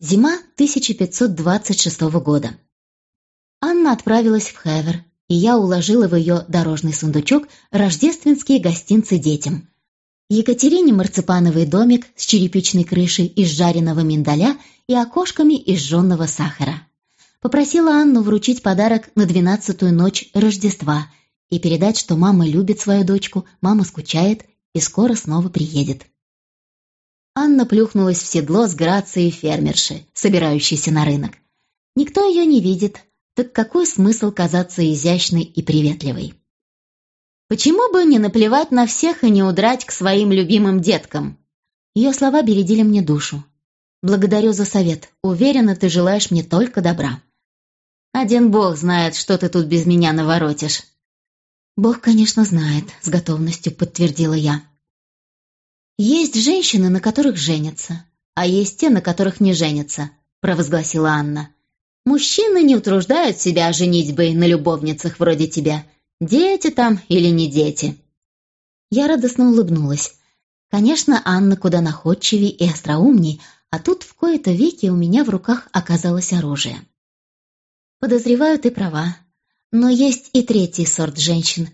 Зима 1526 года. Анна отправилась в Хевер, и я уложила в ее дорожный сундучок рождественские гостинцы детям. Екатерине марципановый домик с черепичной крышей из жареного миндаля и окошками из жженного сахара. Попросила Анну вручить подарок на двенадцатую ночь Рождества и передать, что мама любит свою дочку, мама скучает и скоро снова приедет. Анна плюхнулась в седло с грацией фермерши, собирающейся на рынок. Никто ее не видит, так какой смысл казаться изящной и приветливой? Почему бы не наплевать на всех и не удрать к своим любимым деткам? Ее слова бередили мне душу. Благодарю за совет. Уверена, ты желаешь мне только добра. Один бог знает, что ты тут без меня наворотишь. Бог, конечно, знает, с готовностью подтвердила я. Есть женщины, на которых женятся, а есть те, на которых не женятся, провозгласила Анна. Мужчины не утруждают себя женитьбой на любовницах вроде тебя. Дети там или не дети. Я радостно улыбнулась. Конечно, Анна куда находчивее и остроумней, а тут в кои-то веки у меня в руках оказалось оружие. Подозреваю, ты права. Но есть и третий сорт женщин.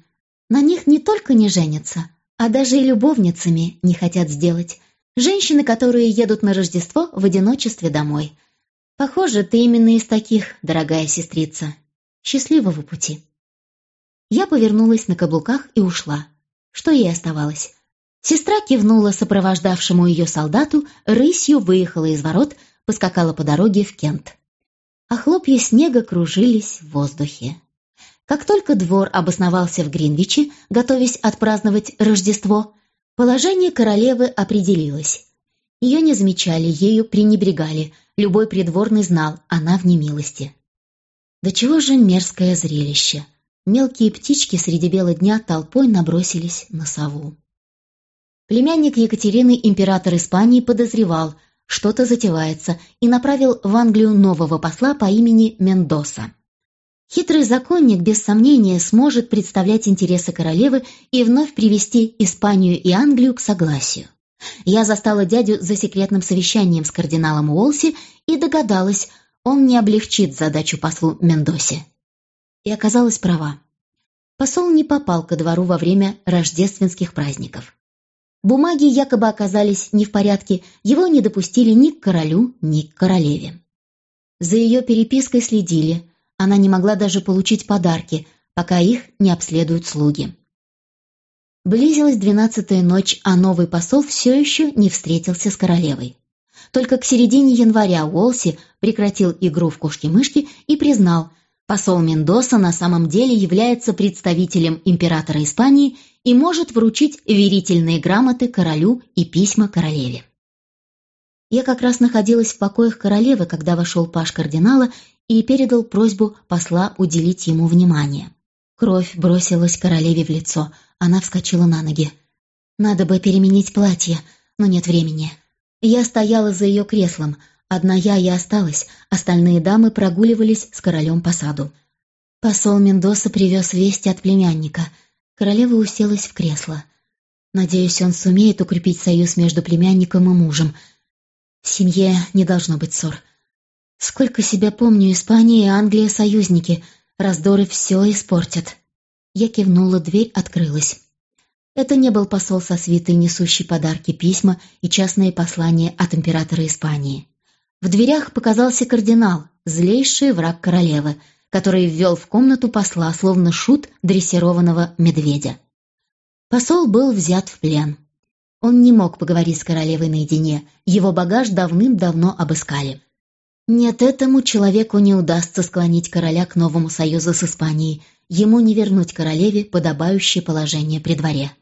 На них не только не женятся, а даже и любовницами не хотят сделать. Женщины, которые едут на Рождество в одиночестве домой. Похоже, ты именно из таких, дорогая сестрица. Счастливого пути. Я повернулась на каблуках и ушла. Что ей оставалось? Сестра кивнула сопровождавшему ее солдату, рысью выехала из ворот, поскакала по дороге в Кент а хлопья снега кружились в воздухе. Как только двор обосновался в Гринвиче, готовясь отпраздновать Рождество, положение королевы определилось. Ее не замечали, ею пренебрегали, любой придворный знал, она в немилости. Да чего же мерзкое зрелище! Мелкие птички среди бела дня толпой набросились на сову. Племянник Екатерины, император Испании, подозревал, что-то затевается, и направил в Англию нового посла по имени Мендоса. Хитрый законник, без сомнения, сможет представлять интересы королевы и вновь привести Испанию и Англию к согласию. Я застала дядю за секретным совещанием с кардиналом Уолси и догадалась, он не облегчит задачу послу Мендосе. И оказалась права. Посол не попал ко двору во время рождественских праздников. Бумаги якобы оказались не в порядке, его не допустили ни к королю, ни к королеве. За ее перепиской следили, она не могла даже получить подарки, пока их не обследуют слуги. Близилась двенадцатая ночь, а новый посол все еще не встретился с королевой. Только к середине января Уолси прекратил игру в кошки-мышки и признал, посол Мендоса на самом деле является представителем императора Испании и может вручить верительные грамоты королю и письма королеве. Я как раз находилась в покоях королевы, когда вошел паш кардинала и передал просьбу посла уделить ему внимание. Кровь бросилась королеве в лицо, она вскочила на ноги. Надо бы переменить платье, но нет времени. Я стояла за ее креслом, одна я и осталась, остальные дамы прогуливались с королем по саду. Посол Мендоса привез вести от племянника — Королева уселась в кресло. Надеюсь, он сумеет укрепить союз между племянником и мужем. В семье не должно быть ссор. Сколько себя помню, Испания и Англия — союзники. Раздоры все испортят. Я кивнула, дверь открылась. Это не был посол со свитой, несущий подарки, письма и частные послания от императора Испании. В дверях показался кардинал, злейший враг королевы — который ввел в комнату посла, словно шут дрессированного медведя. Посол был взят в плен. Он не мог поговорить с королевой наедине, его багаж давным-давно обыскали. Нет, этому человеку не удастся склонить короля к новому союзу с Испанией, ему не вернуть королеве подобающее положение при дворе.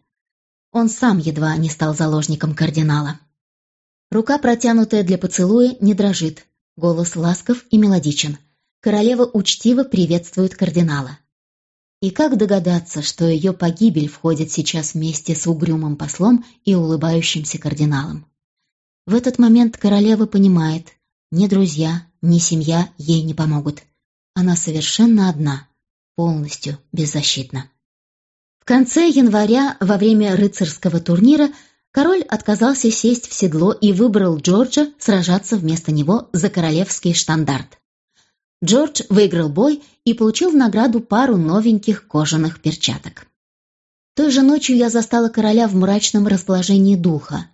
Он сам едва не стал заложником кардинала. Рука, протянутая для поцелуя, не дрожит, голос ласков и мелодичен — королева учтиво приветствует кардинала. И как догадаться, что ее погибель входит сейчас вместе с угрюмым послом и улыбающимся кардиналом? В этот момент королева понимает, ни друзья, ни семья ей не помогут. Она совершенно одна, полностью беззащитна. В конце января, во время рыцарского турнира, король отказался сесть в седло и выбрал Джорджа сражаться вместо него за королевский штандарт. Джордж выиграл бой и получил в награду пару новеньких кожаных перчаток. Той же ночью я застала короля в мрачном расположении духа.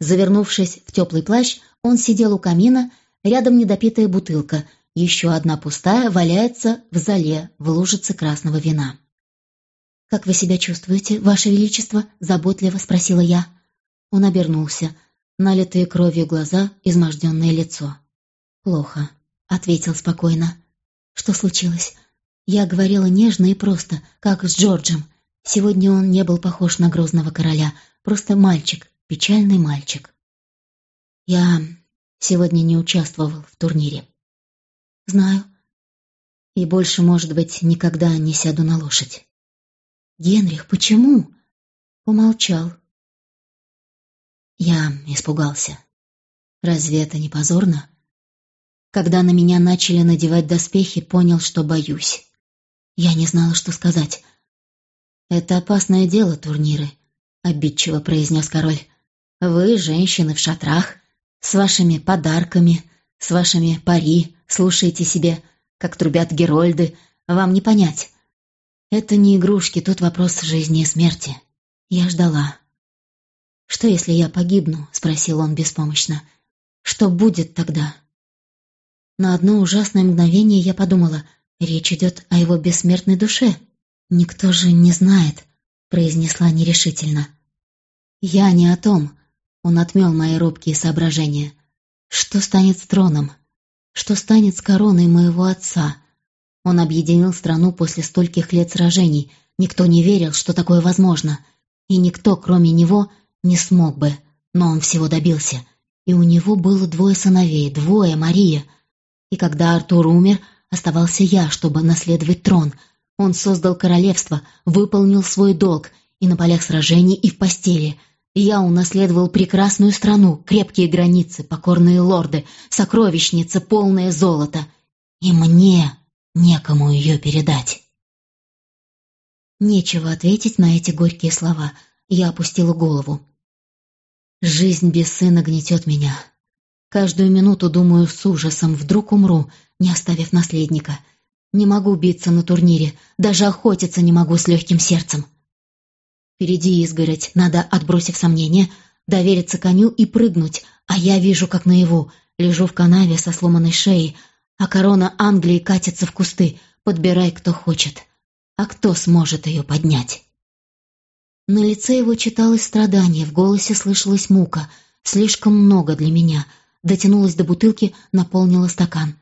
Завернувшись в теплый плащ, он сидел у камина, рядом недопитая бутылка, еще одна пустая валяется в зале в лужице красного вина. «Как вы себя чувствуете, Ваше Величество?» — заботливо спросила я. Он обернулся. Налитые кровью глаза, изможденное лицо. «Плохо», — ответил спокойно. «Что случилось?» Я говорила нежно и просто, как с Джорджем. Сегодня он не был похож на грозного короля, просто мальчик, печальный мальчик. Я сегодня не участвовал в турнире. Знаю. И больше, может быть, никогда не сяду на лошадь. Генрих, почему? Помолчал. Я испугался. Разве это не позорно? Когда на меня начали надевать доспехи, понял, что боюсь. Я не знала, что сказать. «Это опасное дело, турниры», — обидчиво произнес король. «Вы, женщины в шатрах, с вашими подарками, с вашими пари, слушаете себе, как трубят герольды, вам не понять. Это не игрушки, тут вопрос жизни и смерти. Я ждала. «Что, если я погибну?» — спросил он беспомощно. «Что будет тогда?» На одно ужасное мгновение я подумала, речь идет о его бессмертной душе. «Никто же не знает», — произнесла нерешительно. «Я не о том», — он отмел мои робкие соображения. «Что станет с троном? Что станет с короной моего отца?» Он объединил страну после стольких лет сражений. Никто не верил, что такое возможно. И никто, кроме него, не смог бы. Но он всего добился. И у него было двое сыновей, двое, Мария. И когда Артур умер, оставался я, чтобы наследовать трон. Он создал королевство, выполнил свой долг и на полях сражений, и в постели. Я унаследовал прекрасную страну, крепкие границы, покорные лорды, сокровищница, полное золото. И мне некому ее передать. Нечего ответить на эти горькие слова. Я опустила голову. Жизнь без сына гнетет меня. Каждую минуту думаю с ужасом, вдруг умру, не оставив наследника. Не могу биться на турнире, даже охотиться не могу с легким сердцем. Впереди изгородь, надо, отбросив сомнения, довериться коню и прыгнуть, а я вижу, как наяву, лежу в канаве со сломанной шеей, а корона Англии катится в кусты. Подбирай, кто хочет. А кто сможет ее поднять? На лице его читалось страдание, в голосе слышалась мука. Слишком много для меня. Дотянулась до бутылки, наполнила стакан.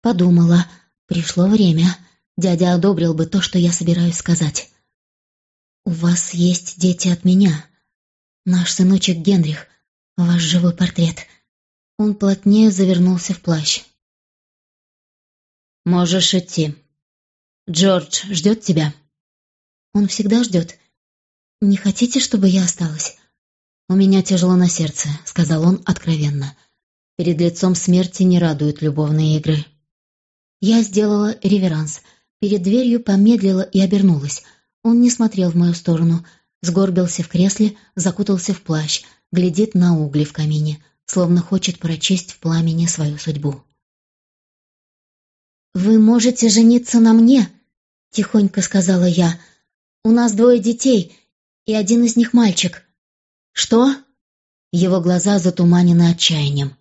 Подумала, пришло время. Дядя одобрил бы то, что я собираюсь сказать. «У вас есть дети от меня. Наш сыночек Генрих, ваш живой портрет». Он плотнее завернулся в плащ. «Можешь идти. Джордж ждет тебя?» «Он всегда ждет. Не хотите, чтобы я осталась?» «У меня тяжело на сердце», — сказал он откровенно. «Перед лицом смерти не радуют любовные игры». Я сделала реверанс. Перед дверью помедлила и обернулась. Он не смотрел в мою сторону. Сгорбился в кресле, закутался в плащ, глядит на угли в камине, словно хочет прочесть в пламени свою судьбу. «Вы можете жениться на мне», — тихонько сказала я. «У нас двое детей, и один из них мальчик». «Что?» Его глаза затуманены отчаянием.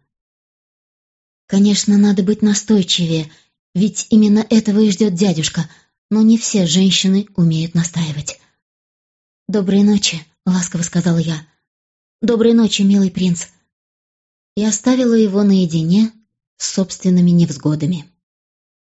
«Конечно, надо быть настойчивее, ведь именно этого и ждет дядюшка, но не все женщины умеют настаивать». «Доброй ночи», — ласково сказала я. «Доброй ночи, милый принц». И оставила его наедине с собственными невзгодами.